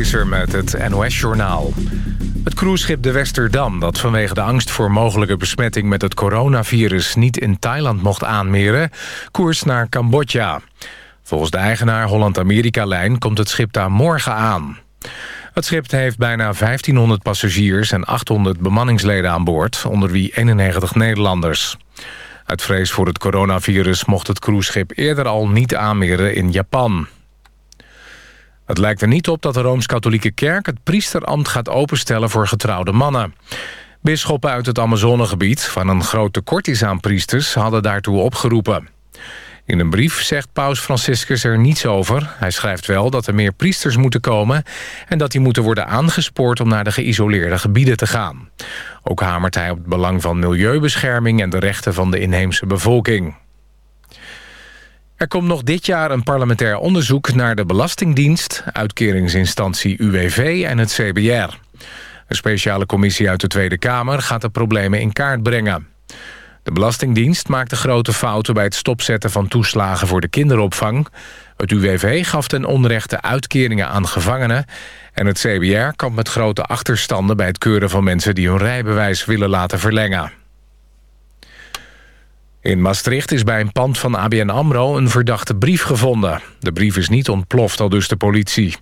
Met het NOS-journaal. Het cruiseschip de Westerdam, dat vanwege de angst voor mogelijke besmetting met het coronavirus niet in Thailand mocht aanmeren, koers naar Cambodja. Volgens de eigenaar Holland-Amerika-lijn komt het schip daar morgen aan. Het schip heeft bijna 1500 passagiers en 800 bemanningsleden aan boord, onder wie 91 Nederlanders. Uit vrees voor het coronavirus mocht het cruiseschip eerder al niet aanmeren in Japan. Het lijkt er niet op dat de Rooms-Katholieke Kerk... het priesterambt gaat openstellen voor getrouwde mannen. Bisschoppen uit het Amazonegebied, van een groot tekort is aan priesters... hadden daartoe opgeroepen. In een brief zegt paus Franciscus er niets over. Hij schrijft wel dat er meer priesters moeten komen... en dat die moeten worden aangespoord om naar de geïsoleerde gebieden te gaan. Ook hamert hij op het belang van milieubescherming... en de rechten van de inheemse bevolking. Er komt nog dit jaar een parlementair onderzoek naar de Belastingdienst... uitkeringsinstantie UWV en het CBR. Een speciale commissie uit de Tweede Kamer gaat de problemen in kaart brengen. De Belastingdienst maakte grote fouten bij het stopzetten van toeslagen voor de kinderopvang. Het UWV gaf ten onrechte uitkeringen aan gevangenen. En het CBR kampt met grote achterstanden bij het keuren van mensen die hun rijbewijs willen laten verlengen. In Maastricht is bij een pand van ABN AMRO een verdachte brief gevonden. De brief is niet ontploft, al dus de politie.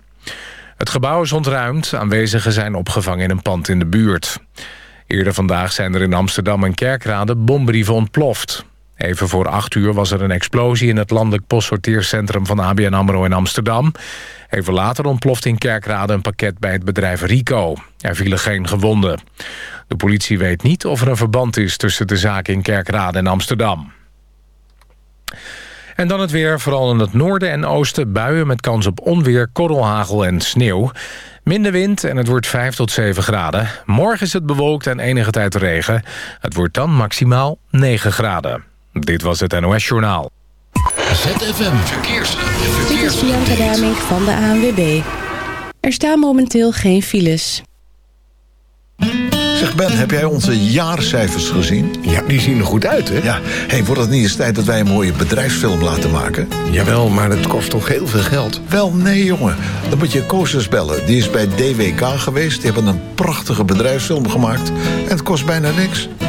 Het gebouw is ontruimd, aanwezigen zijn opgevangen in een pand in de buurt. Eerder vandaag zijn er in Amsterdam en Kerkrade bombrieven ontploft. Even voor acht uur was er een explosie in het landelijk postsorteercentrum van ABN AMRO in Amsterdam. Even later ontplofte in Kerkrade een pakket bij het bedrijf Rico. Er vielen geen gewonden. De politie weet niet of er een verband is tussen de zaken in Kerkrade en Amsterdam. En dan het weer, vooral in het noorden en oosten buien met kans op onweer, korrelhagel en sneeuw. Minder wind en het wordt 5 tot 7 graden. Morgen is het bewolkt en enige tijd regen. Het wordt dan maximaal 9 graden. Dit was het NOS Journaal. ZFM Verkeers. Dit is Bianca Damink van de ANWB. Er staan momenteel geen files. Zeg Ben, heb jij onze jaarcijfers gezien? Ja, die zien er goed uit, hè? Ja, hey, wordt het niet eens tijd dat wij een mooie bedrijfsfilm laten maken? Jawel, maar het kost toch heel veel geld? Wel, nee jongen. Dan moet je Koosjes bellen. Die is bij DWK geweest. Die hebben een prachtige bedrijfsfilm gemaakt. En het kost bijna niks.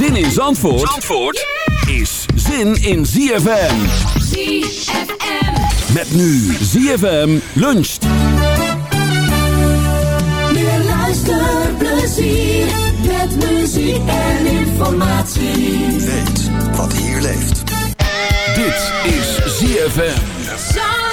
Zin in Zandvoort, Zandvoort is zin in ZFM. ZFM. Met nu ZFM luncht. Meer luisterplezier. Met muziek en informatie. Weet wat hier leeft. Dit is ZFM.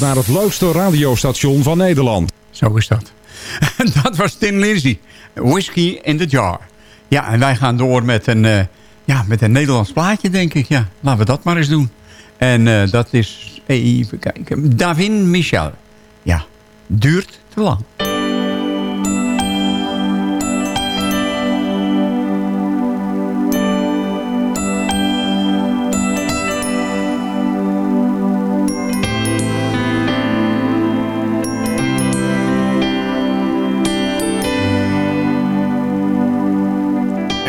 Naar het leukste radiostation van Nederland. Zo is dat. En dat was Tin Lizzy. Whisky in the jar. Ja, en wij gaan door met een, eh, ja, met een Nederlands plaatje, denk ik. Ja, laten we dat maar eens doen. En eh, dat is, even kijken, Davin Michel. Ja, duurt te lang.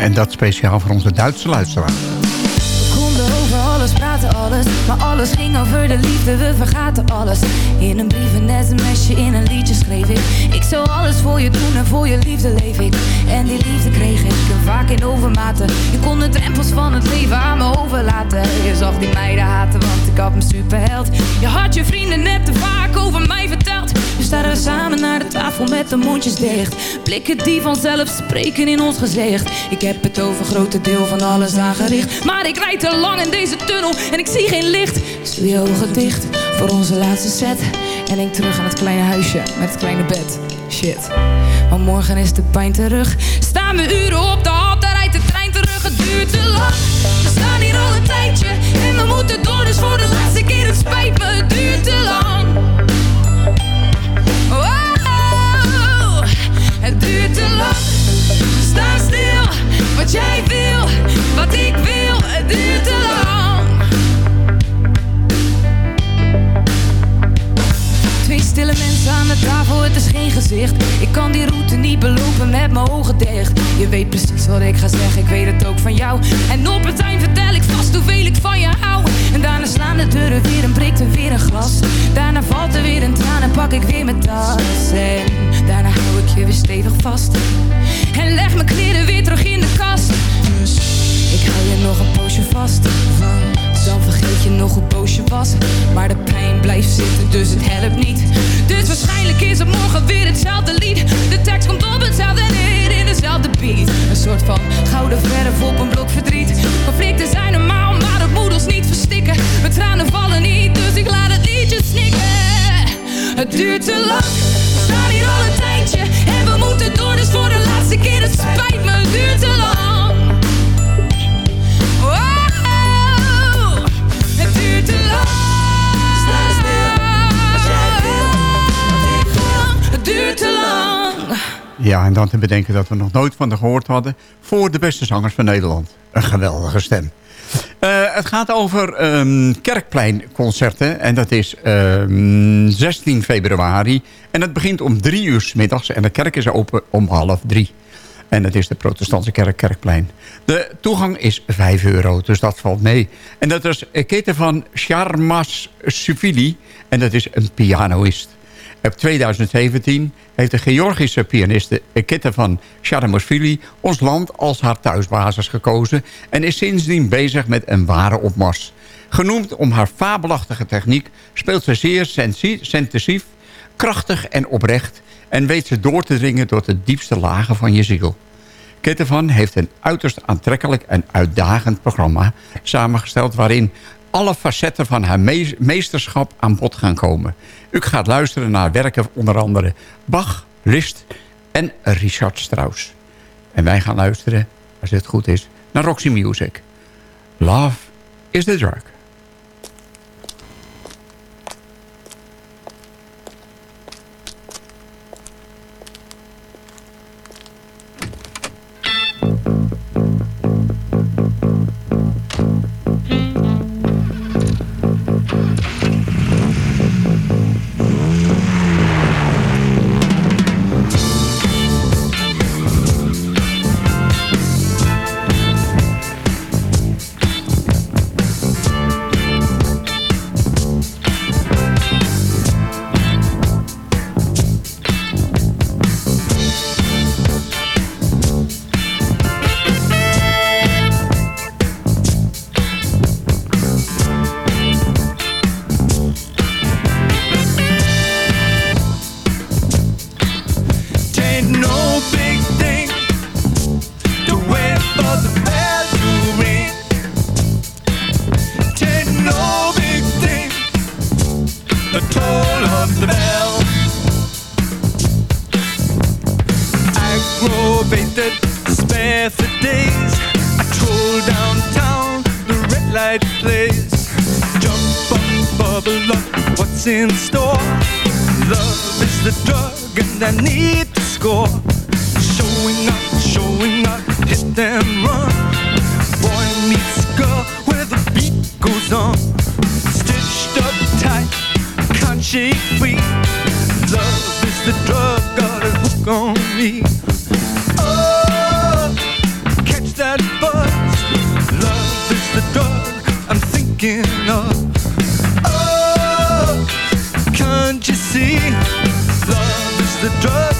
En dat speciaal voor onze Duitse luisteraar. Maar alles ging over de liefde, we vergaten alles. In een brief, een sms'je, in een liedje schreef ik. Ik zou alles voor je doen en voor je liefde leef ik. En die liefde kreeg ik vaak in overmaten. Je kon de drempels van het leven aan me overlaten. Je zag die meiden haten, want ik had me superheld. Je had je vrienden net te vaak over mij verteld. Nu staan we samen naar de tafel met de mondjes dicht. Blikken die vanzelf spreken in ons gezicht. Ik heb het over grote deel van alles aangericht. Maar ik rijd te lang in deze tunnel en ik zie geen licht. Doe je ogen dicht voor onze laatste set. En denk terug aan het kleine huisje met het kleine bed. Shit. Maar morgen is de pijn terug. Staan we uren op de hal, daar rijdt de trein terug. het duurt te lang. We staan hier al een tijdje en we moeten door, dus voor de laatste keer het spijt het duurt te lang. Van jou. En op het eind vertel ik vast hoeveel ik van je hou. En daarna slaan de deuren weer en breekt er weer een glas. Daarna valt er weer een traan en pak ik weer mijn tas. En daarna hou ik je weer stevig vast. En leg mijn kleren weer terug in de kast. Dus ik hou je nog een poosje vast. Dan vergeet je nog hoe boos je was. Maar de pijn blijft zitten, dus het helpt niet. Dus waarschijnlijk is het morgen weer hetzelfde lied. De tekst komt op hetzelfde neer in dezelfde beat. Een soort van gouden verf op een blok verdriet. Conflicten zijn normaal, maar het moet ons niet verstikken. Mijn tranen vallen niet, dus ik laat het liedje snikken. Het duurt te lang, we staan hier al een tijdje. En we moeten door, dus voor de laatste keer. Het spijt me, het duurt te lang. Wow, het duurt te lang. Sta stil, als jij wil. Het duurt te lang. Ja, en dan te bedenken dat we nog nooit van haar gehoord hadden... voor de beste zangers van Nederland. Een geweldige stem. Eh, het gaat over ehm, kerkpleinconcerten. En dat is ehm, 16 februari. En het begint om drie uur 's middags. En de kerk is open om half drie. En dat is de protestantse kerk Kerkplein. De toegang is 5 euro, dus dat valt mee. En dat is Kete van Sharmas Sufili. En dat is een pianoïst. Op 2017 heeft de Georgische pianiste Kete van Sharmasvili ons land als haar thuisbasis gekozen en is sindsdien bezig met een ware opmars. Genoemd om haar fabelachtige techniek speelt ze zeer sensi- sensief, krachtig en oprecht en weet ze door te dringen tot de diepste lagen van je ziel. Kettevan heeft een uiterst aantrekkelijk en uitdagend programma samengesteld... waarin alle facetten van haar mees- meesterschap aan bod gaan komen. U gaat luisteren naar werken onder andere Bach, Liszt en Richard Strauss. En wij gaan luisteren, als het goed is, naar Roxy Music. Love is the drug. The drug, and I need to score. Showing up, showing up, hit and run. Boy meets girl where the beat goes on. Stitched up tight, can't shake free. Love is the drug, got a hook on me. Oh, catch that buzz. Love is the drug I'm thinking of. Love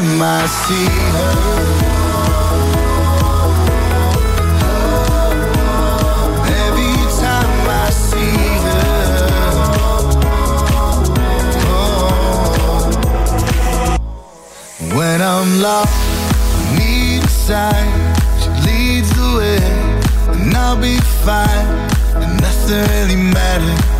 time I see her When I'm lost, I need a sign. She leads the way, and I'll be fine. And nothing really matters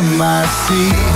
my seat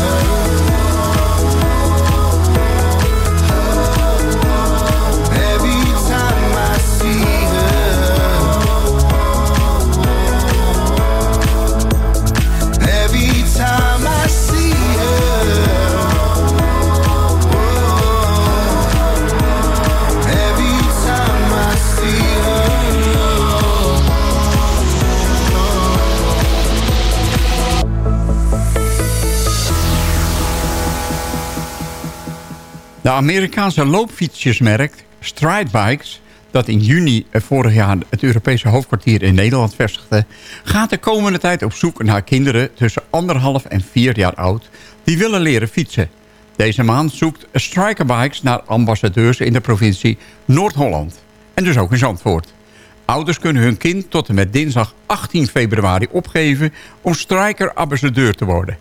De Amerikaanse loopfietsjesmerk Stride Bikes dat in juni vorig jaar het Europese hoofdkwartier in Nederland vestigde... gaat de komende tijd op zoek naar kinderen tussen anderhalf en vier jaar oud... die willen leren fietsen. Deze maand zoekt Strikerbikes naar ambassadeurs in de provincie Noord-Holland. En dus ook in Zandvoort. Ouders kunnen hun kind tot en met dinsdag 18 februari opgeven om Striker-ambassadeur te worden...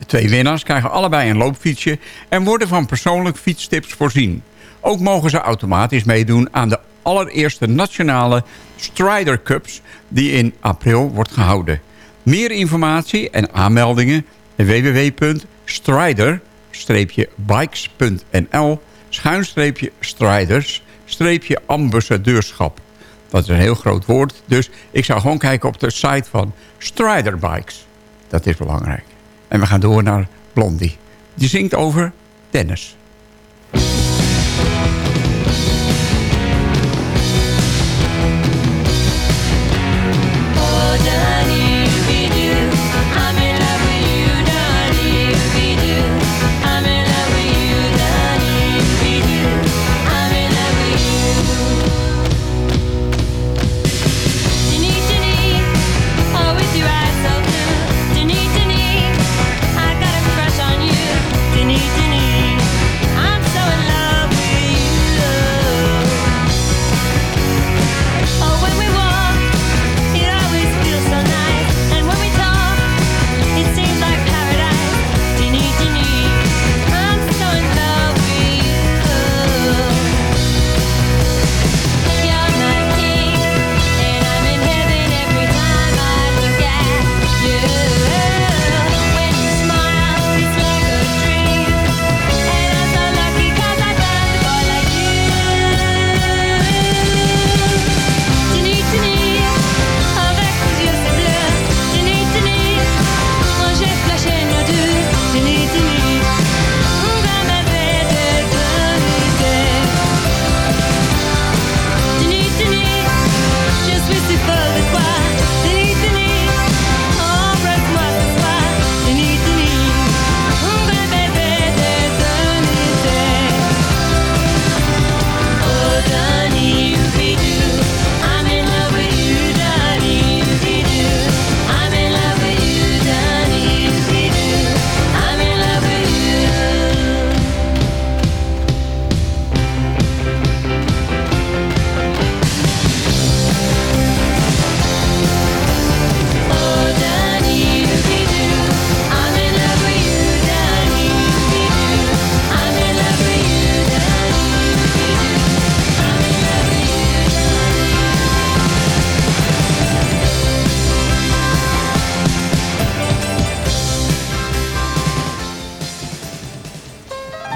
De twee winnaars krijgen allebei een loopfietsje... en worden van persoonlijk fietstips voorzien. Ook mogen ze automatisch meedoen aan de allereerste nationale Strider Cups... die in april wordt gehouden. Meer informatie en aanmeldingen www.strider-bikes.nl schuinstreepje striders streepje ambassadeurschap. Dat is een heel groot woord, dus ik zou gewoon kijken op de site van Strider Bikes. Dat is belangrijk. En we gaan door naar Blondie. Die zingt over tennis. Got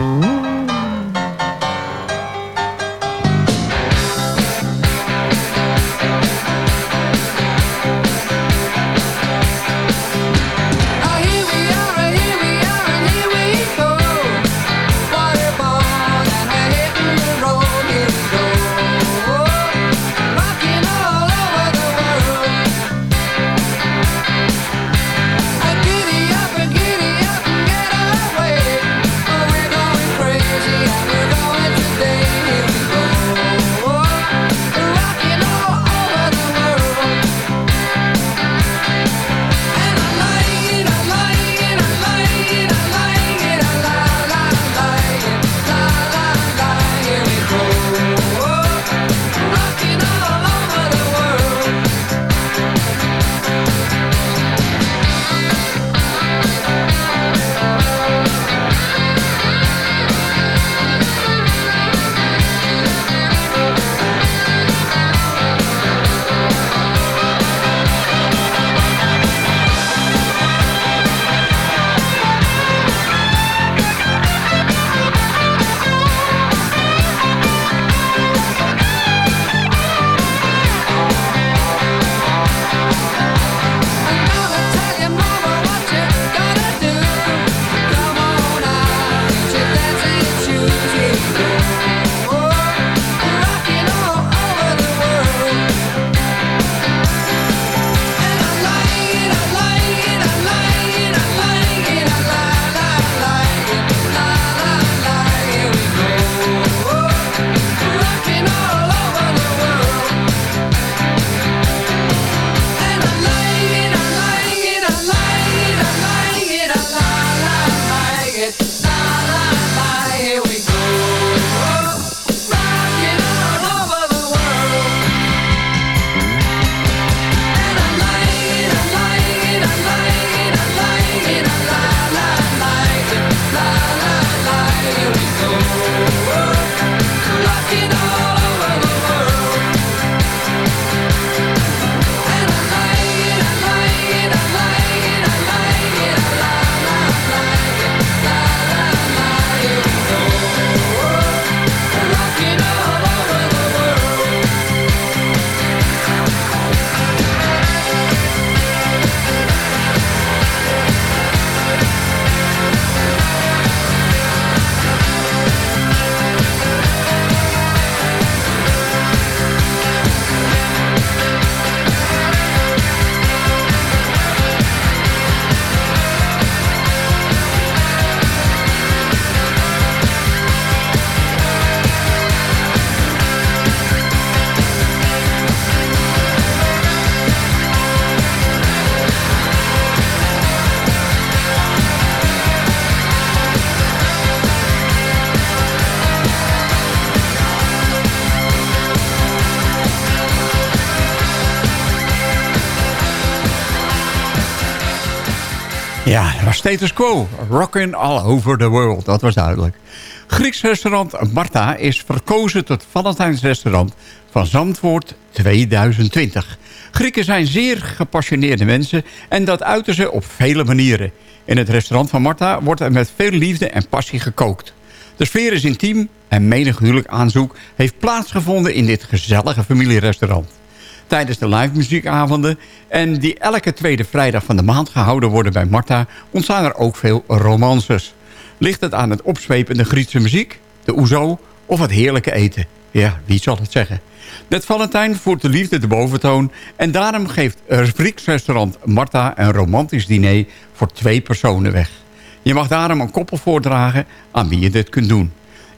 Mm-hmm. Status quo. Rockin' all over the world, dat was duidelijk. Grieks restaurant Marta is verkozen tot Valentijnsrestaurant van Zandvoort 2020. Grieken zijn zeer gepassioneerde mensen en dat uiten ze op vele manieren. In het restaurant van Marta wordt er met veel liefde en passie gekookt. De sfeer is intiem en menig huwelijk aanzoek heeft plaatsgevonden in dit gezellige familierestaurant. Tijdens de live muziekavonden en die elke tweede vrijdag van de maand gehouden worden bij Marta ontstaan er ook veel romances. Ligt het aan het opzwepende Griekse muziek, de oezo of het heerlijke eten? Ja, wie zal het zeggen? Met Valentijn voert de liefde de boventoon... en daarom geeft het Grieks restaurant Marta een romantisch diner voor twee personen weg. Je mag daarom een koppel voordragen aan wie je dit kunt doen.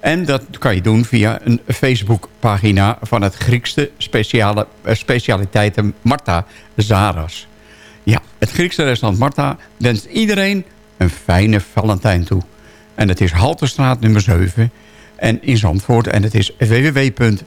En dat kan je doen via een Facebookpagina van het Griekse speciale, eh, specialiteiten Marta Zaras. Ja, het Griekse restaurant Marta wenst iedereen een fijne Valentijn toe. En het is Halterstraat nummer 7 en in Zandvoort. En het is www.zaras.nl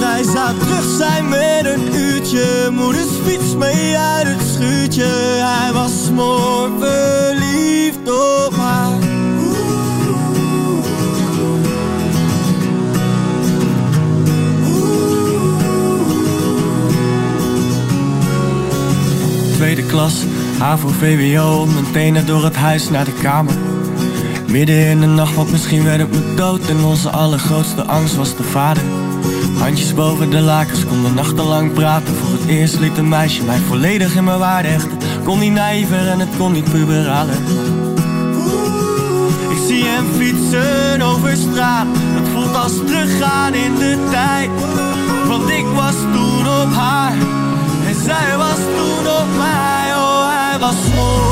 Hij zou terug zijn met een uurtje, moeders fiets mee uit het schuurtje. Hij was smoor verliefd op haar. tweede klas, HAVO, VWO, mijn tenen door het huis naar de kamer. Midden in de nacht, want misschien werd het me dood en onze allergrootste angst was de vader. Handjes boven de lakens, konden nachtenlang praten. Voor het eerst liet een meisje mij volledig in mijn waarde hechten. Kon niet naïver en het kon niet puberalen. Ik zie hem fietsen over straat, het voelt als teruggaan in de tijd. Want ik was toen op haar en zij was toen op mij. Oh, hij was zo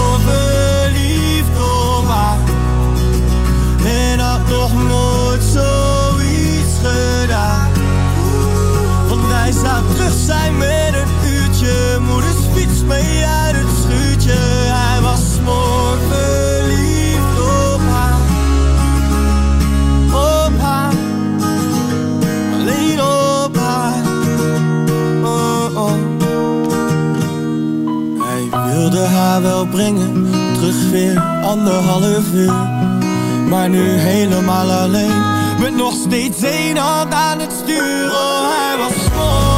zou terug zijn met een uurtje, moeders fiets mee uit het schuurtje. Hij was mooi verliefd op haar, op haar, alleen op haar. Oh, oh. Hij wilde haar wel brengen, terug weer anderhalf uur. Maar nu helemaal alleen, met nog steeds één hand aan het stuur. Oh, hij was mooi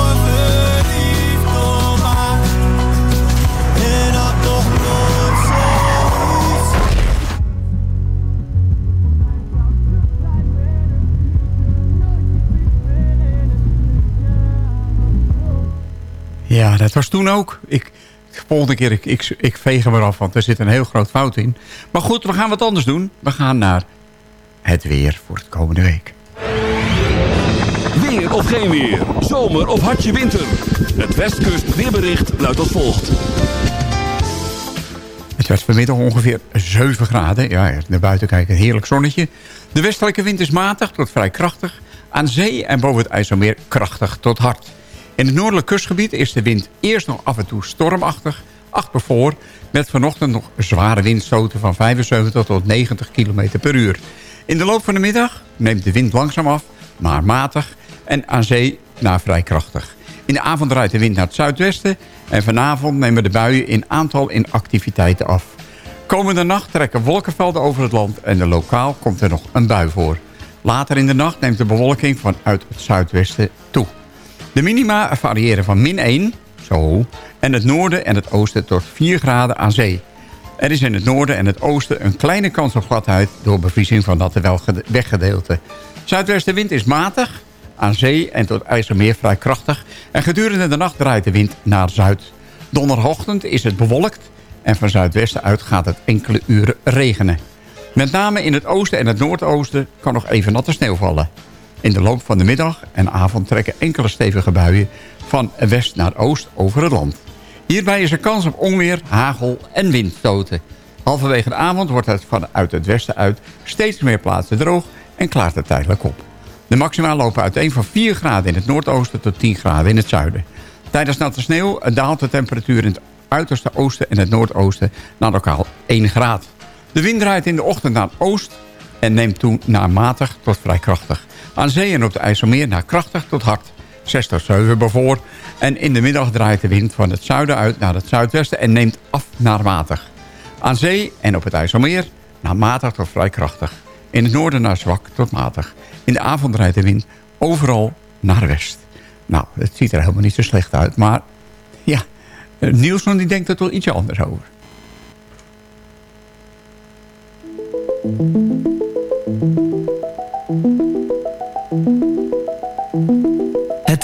Ja, dat was toen ook. Ik, de volgende keer, ik, ik, ik veeg hem eraf, want er zit een heel groot fout in. Maar goed, we gaan wat anders doen. We gaan naar het weer voor de komende week. Weer of geen weer. Zomer of hartje winter. Het Westkust weerbericht luidt als volgt. Het werd vanmiddag ongeveer 7 graden. Ja, naar buiten kijken, een heerlijk zonnetje. De westelijke wind is matig tot vrij krachtig. Aan zee en boven het IJsselmeer krachtig tot hard. In het noordelijk kustgebied is de wind eerst nog af en toe stormachtig. Achter voor met vanochtend nog zware windstoten van 75 tot 90 km per uur. In de loop van de middag neemt de wind langzaam af, maar matig. En aan zee naar vrij krachtig. In de avond draait de wind naar het zuidwesten. En vanavond nemen de buien in aantal in activiteiten af. Komende nacht trekken wolkenvelden over het land en de lokaal komt er nog een bui voor. Later in de nacht neemt de bewolking vanuit het zuidwesten toe. De minima variëren van min 1, zo, en het noorden en het oosten tot 4 graden aan zee. Er is in het noorden en het oosten een kleine kans op gladheid... door bevriezing van natte weggedeelte. Zuidwestenwind is matig, aan zee en tot IJsselmeer vrij krachtig... en gedurende de nacht draait de wind naar zuid. Donderdagochtend is het bewolkt en van zuidwesten uit gaat het enkele uren regenen. Met name in het oosten en het noordoosten kan nog even natte sneeuw vallen. In de loop van de middag en avond trekken enkele stevige buien... van west naar oost over het land. Hierbij is er kans op onweer, hagel en windstoten. Halverwege de avond wordt het vanuit het westen uit steeds meer plaatsen droog... en klaart het tijdelijk op. De maxima lopen uiteen van 4 graden in het noordoosten tot 10 graden in het zuiden. Tijdens natte sneeuw daalt de temperatuur in het uiterste oosten en het noordoosten naar lokaal 1 graad. De wind draait in de ochtend naar oost en neemt toen naar matig tot vrij krachtig. Aan zee en op de IJsselmeer naar krachtig tot hard. 6 tot 7 bijvoorbeeld. En in de middag draait de wind van het zuiden uit naar het zuidwesten en neemt af naar matig. Aan zee en op het IJsselmeer naar matig tot vrij krachtig. In het noorden naar zwak tot matig. In de avond draait de wind overal naar west. Nou, het ziet er helemaal niet zo slecht uit. Maar ja, Nielsen die denkt er toch ietsje anders over. Het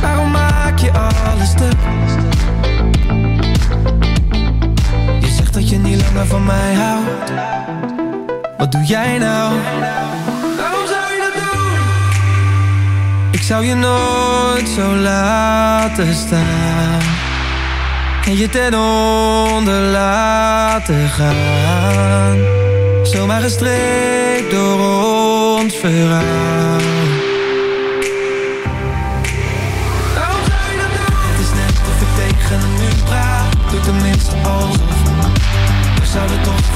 Waarom maak je alles stuk? Je zegt dat je niet langer van mij houdt. Wat doe jij nou? Waarom zou je dat doen? Ik zou je nooit zo laten staan. En je ten onder laten gaan. Zomaar gestreept door ons verhaal.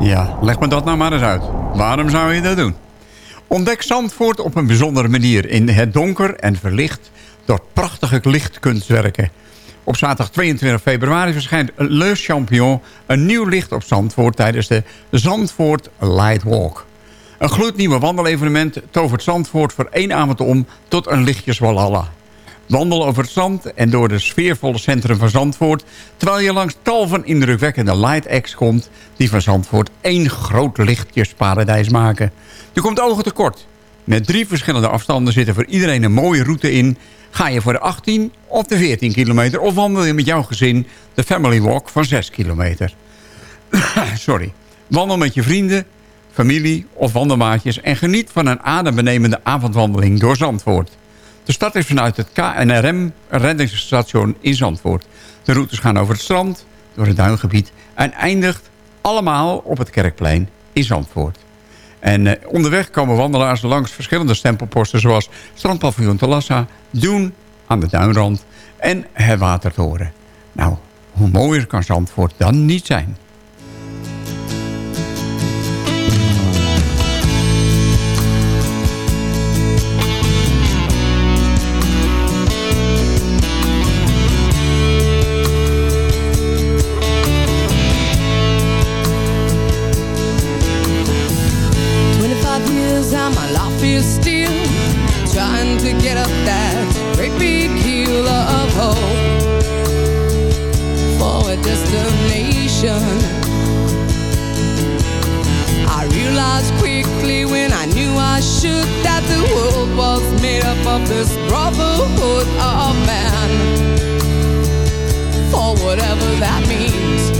Ja, leg me dat nou maar eens uit. Waarom zou je dat doen? Ontdek Zandvoort op een bijzondere manier in het donker en verlicht door prachtige lichtkunstwerken. Op zaterdag 22 februari verschijnt Le Champion... een nieuw licht op Zandvoort tijdens de Zandvoort Light Walk. Een gloednieuwe wandelevenement tovert Zandvoort voor één avond om... tot een lichtjeswalhalla. Wandel over het zand en door het sfeervolle centrum van Zandvoort... terwijl je langs tal van indrukwekkende light acts komt... die van Zandvoort één groot lichtjesparadijs maken. Er komt ogen tekort. Met drie verschillende afstanden zit er voor iedereen een mooie route in. Ga je voor de 18 of de 14 kilometer... of wandel je met jouw gezin de Family Walk van 6 kilometer. Sorry. Wandel met je vrienden, familie of wandelmaatjes... en geniet van een adembenemende avondwandeling door Zandvoort. De start is vanuit het KNRM reddingsstation in Zandvoort. De routes gaan over het strand, door het duingebied... en eindigt allemaal op het Kerkplein in Zandvoort. En eh, onderweg komen wandelaars langs verschillende stempelposten... zoals Strandpaviljoen Talassa, Doen aan de Duinrand en het Watertoren. Nou, hoe mooier kan Zandvoort dan niet zijn? Was made up of this brotherhood of man. For whatever that means.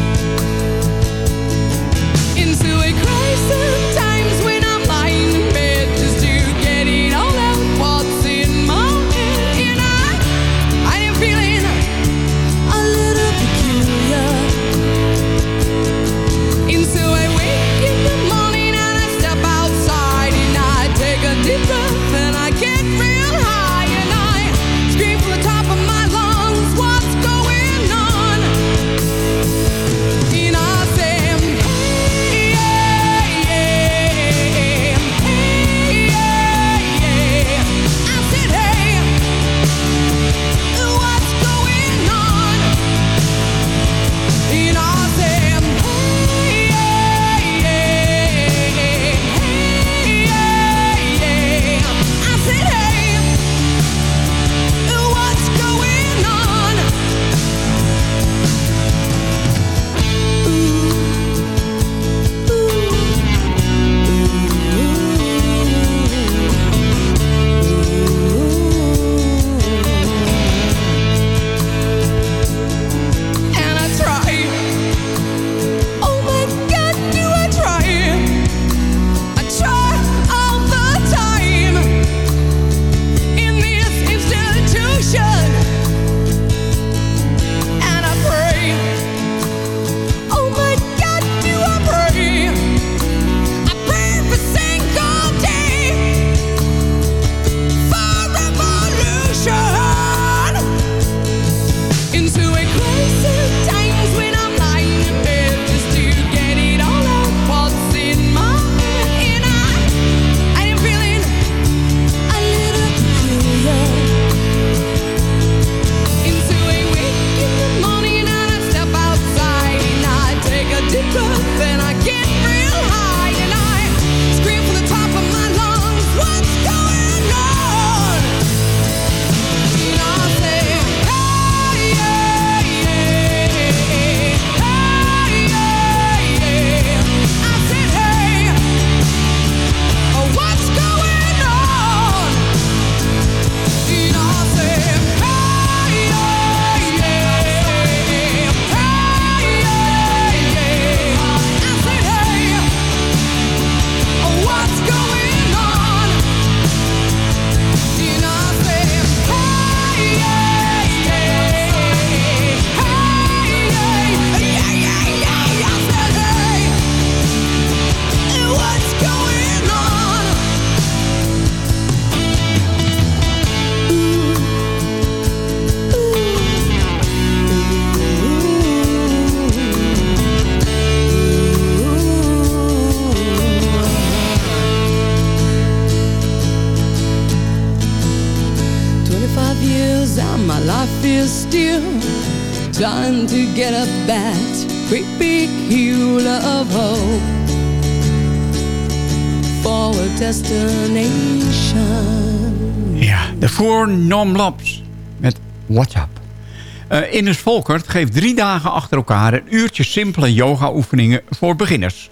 Ines Volkert geeft drie dagen achter elkaar een uurtje simpele yoga-oefeningen voor beginners.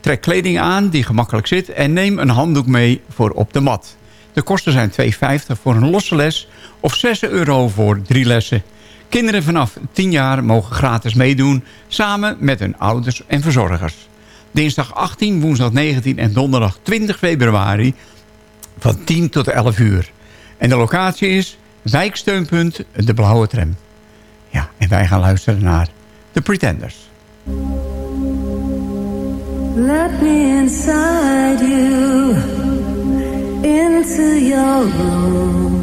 Trek kleding aan die gemakkelijk zit en neem een handdoek mee voor op de mat. De kosten zijn 2,50 voor een losse les of 6 euro voor drie lessen. Kinderen vanaf 10 jaar mogen gratis meedoen, samen met hun ouders en verzorgers. Dinsdag 18, woensdag 19 en donderdag 20 februari van 10 tot 11 uur. En de locatie is wijksteunpunt De Blauwe Tram. Ja, en wij gaan luisteren naar The Pretenders. Let me inside you, into your room.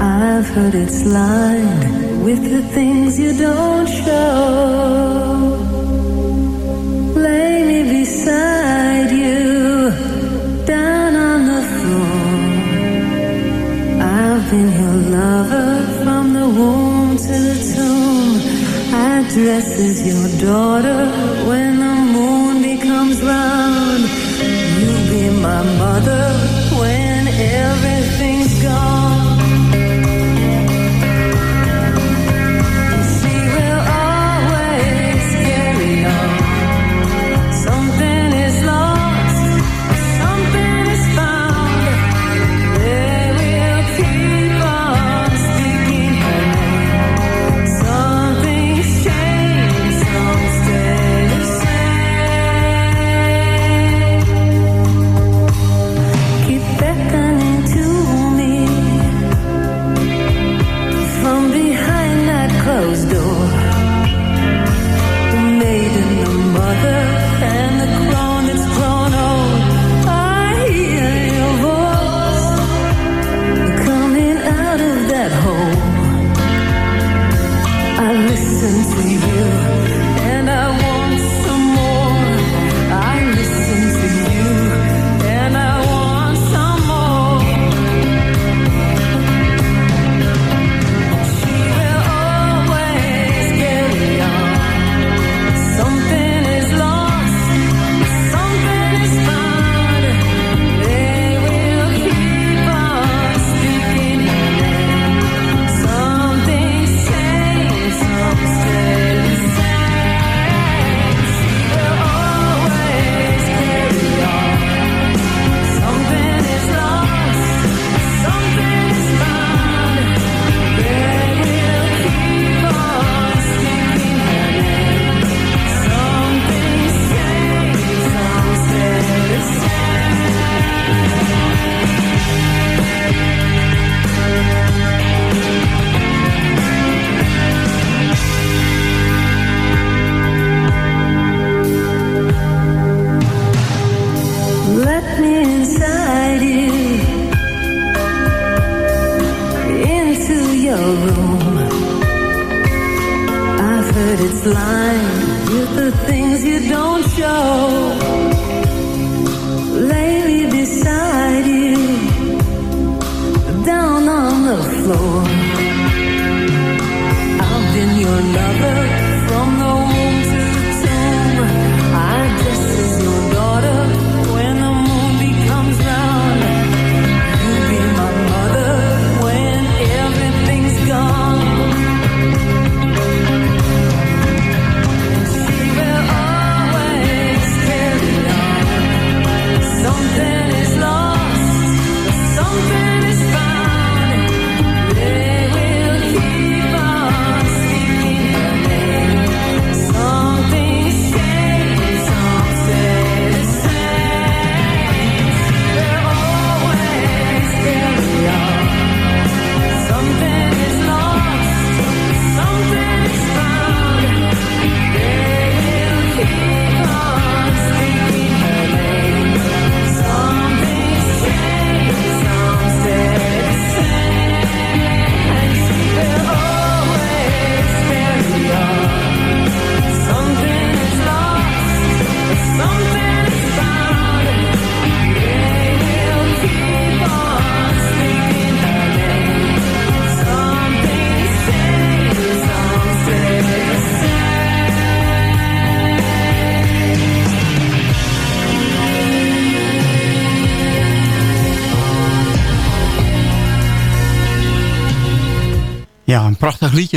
I've heard it's lined with the things you don't show. Lay me beside you, down on the floor. I've been your lover from the womb to the tomb. I dress as your daughter when the moon becomes round. You'll be my mother when everything's gone.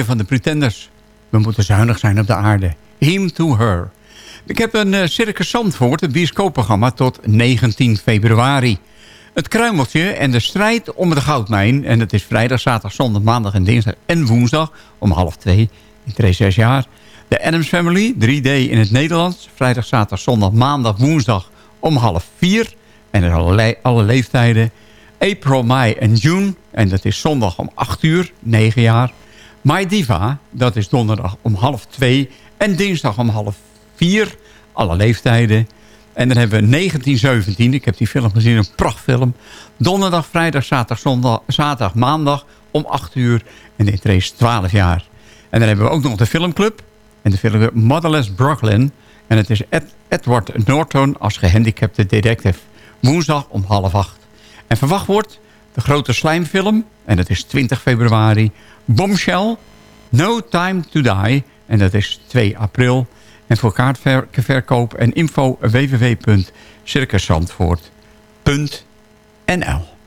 Van de Pretenders. We moeten zuinig zijn op de aarde. Him to her. Ik heb een uh, Circus Zandvoort, een bioscoopprogramma, tot 19 februari. Het kruimeltje en de strijd om de goudmijn. En het is vrijdag, zaterdag, zondag, maandag en dinsdag en woensdag om half twee. Ik treed zes jaar. De Adams Family, 3D in het Nederlands. Vrijdag, zaterdag, zondag, maandag, woensdag om half vier. En er allerlei, alle leeftijden. April, mei en june. En dat is zondag om 8 uur, 9 jaar. My Diva, dat is donderdag om half 2 en dinsdag om half 4. Alle leeftijden. En dan hebben we 1917, ik heb die film gezien, een prachtfilm. Donderdag, vrijdag, zaterdag, zondag, zaterdag, maandag om 8 uur. En dit is 12 jaar. En dan hebben we ook nog de filmclub. En de filmclub Motherless Brooklyn. En het is Ed, Edward Norton als gehandicapte detective. Woensdag om half 8. En verwacht wordt de grote slijmfilm. En dat is 20 februari. Bombshell, No Time to Die. En dat is 2 april. En voor kaartverkoop en info www.circuszandvoort.nl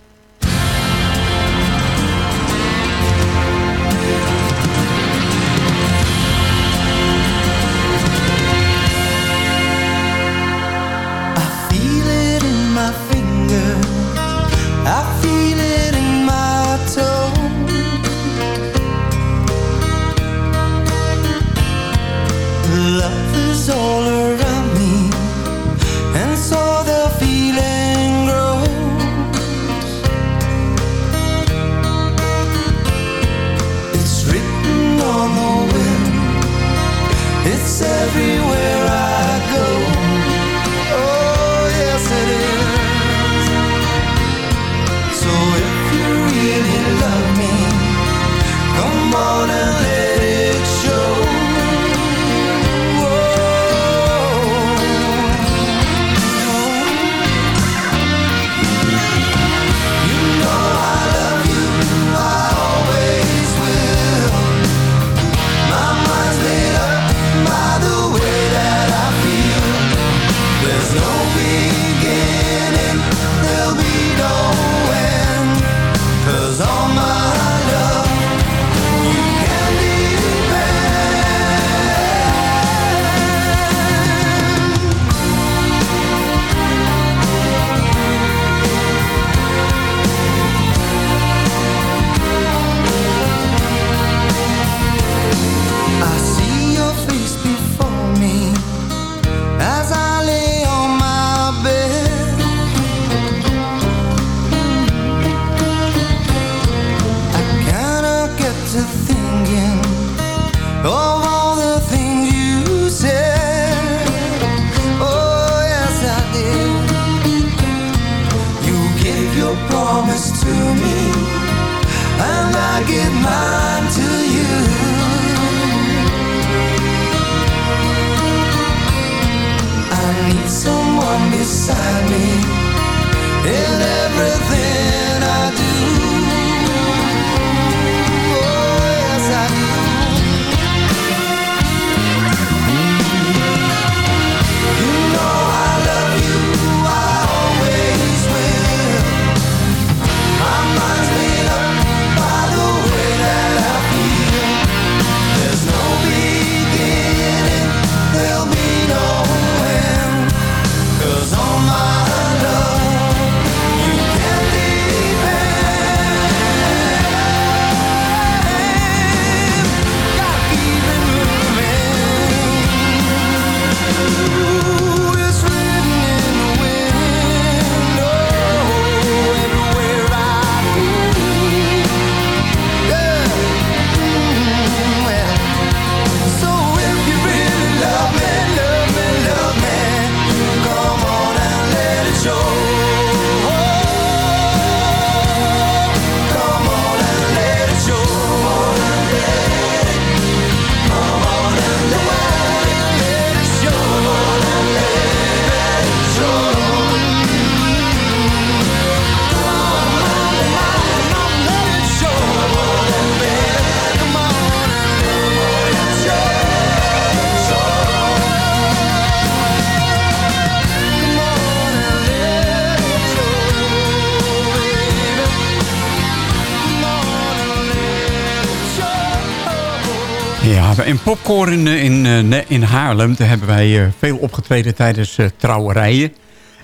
in Popcorn in, in, eh, in Haarlem daar hebben wij eh, veel opgetreden tijdens eh, trouwerijen.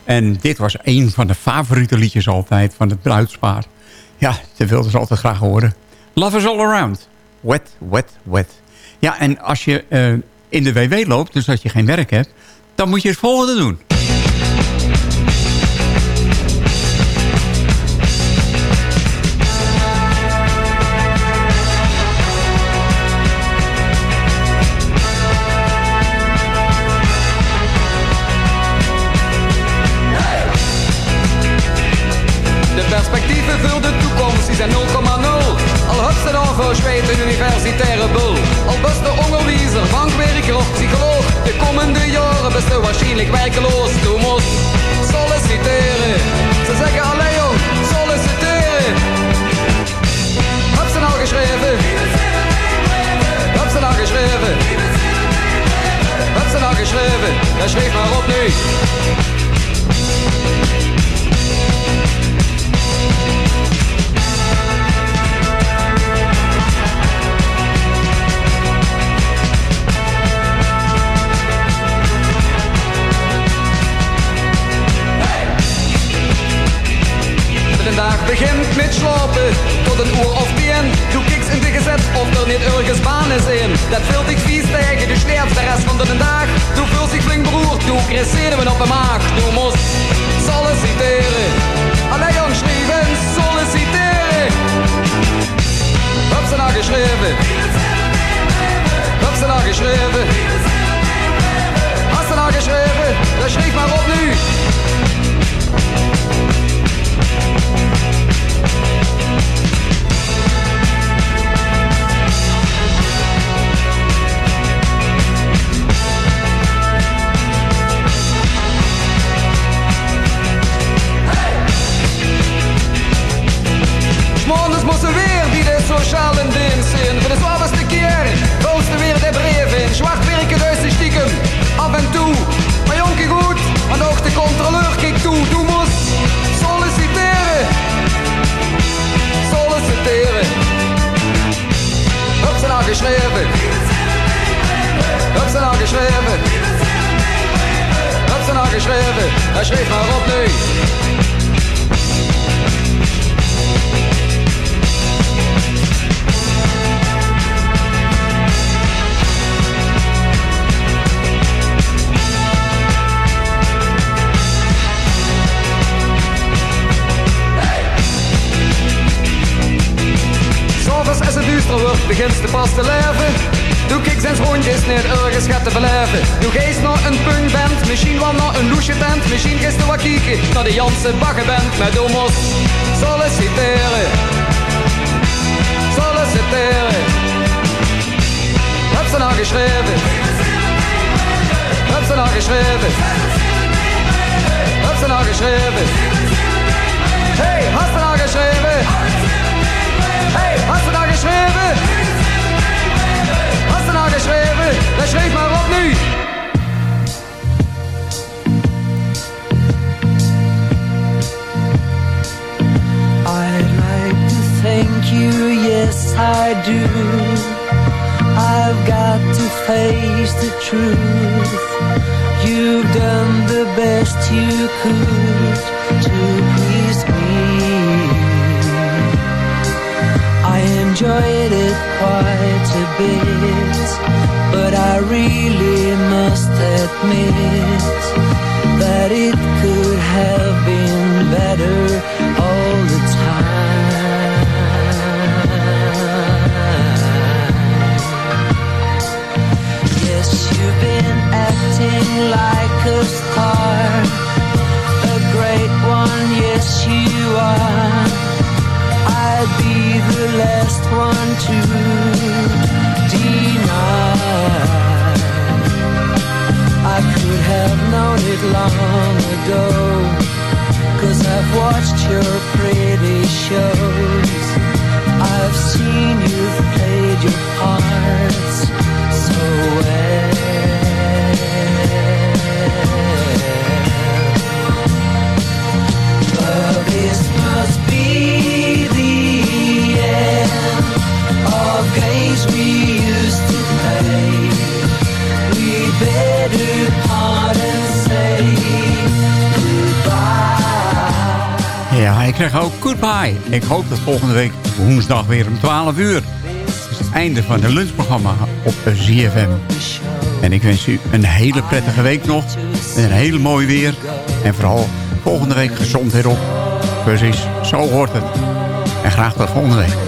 En dit was een van de favoriete liedjes altijd van het bruidspaar. Ja, dat wilden ze altijd graag horen. Love is all around. Wet, wet, wet. Ja, en als je eh, in de WW loopt, dus dat je geen werk hebt... dan moet je het volgende doen. Waarschijnlijk werkeloos. Du moest solliciteren. Ze zeggen alleen jong, solliciteren. Heb ze nou geschreven? Heb ze nou geschreven? Heb ze nou geschreven? Ja, schreef maar op nu. Begint met slapen tot een uur of tien. Du kijkt in de gezet of er niet ergens is in. Dat vult dich vies tegen, du sterft de rest van de dag. Du voelt zich flink beroerd, du krijgt zenuwen op de maag. Du moest solliciteren. Allee jong schrijven, solliciteren. Heb ze nou geschreven? Heb ze nou geschreven? Hast ze nou geschreven? Dan schrijf maar op nu. Die de sociale dienst in. Voor de zwaarste keer weer de brieven in. Zwart werken dus de stiekem, af en toe. Maar jonkie goed, want ook de controleur kijkt toe. Du moest solliciteren. Solliciteren. Heb ze nou geschreven? Heb ze nou geschreven? Heb ze nou geschreven? Hij schreef maar op nu. Begint ze pas te leven. Doe kijkt zijn rondjes niet ergens gaat te beleven. Doe geest naar een punkband, misschien wel naar een loesje tent. Misschien gisteren wat kieken naar de Janse baggenband. Met domos solliciteren. Solliciteren. Heb ze nou geschreven? Heb ze nou geschreven? Heb ze nou geschreven? Hey, hast hast du geschreven? Hast du schreef maar op nu. I'd like to thank you, yes I do. I've got to face the truth. You've done the best you could enjoyed it quite a bit, but I really must admit that it could have been better all the time. Yes, you've been acting like a star, a great one, yes, you are. I'd be the last one to deny. I could have known it long ago. Cause I've watched your pretty shows. I've seen you've played your parts so well. But this must Krijg ook goodbye. Ik hoop dat volgende week woensdag weer om 12 uur. Het is het einde van het lunchprogramma op ZFM. En ik wens u een hele prettige week nog. En een hele mooi weer. En vooral volgende week gezondheid op. Precies, zo hoort het. En graag tot volgende week.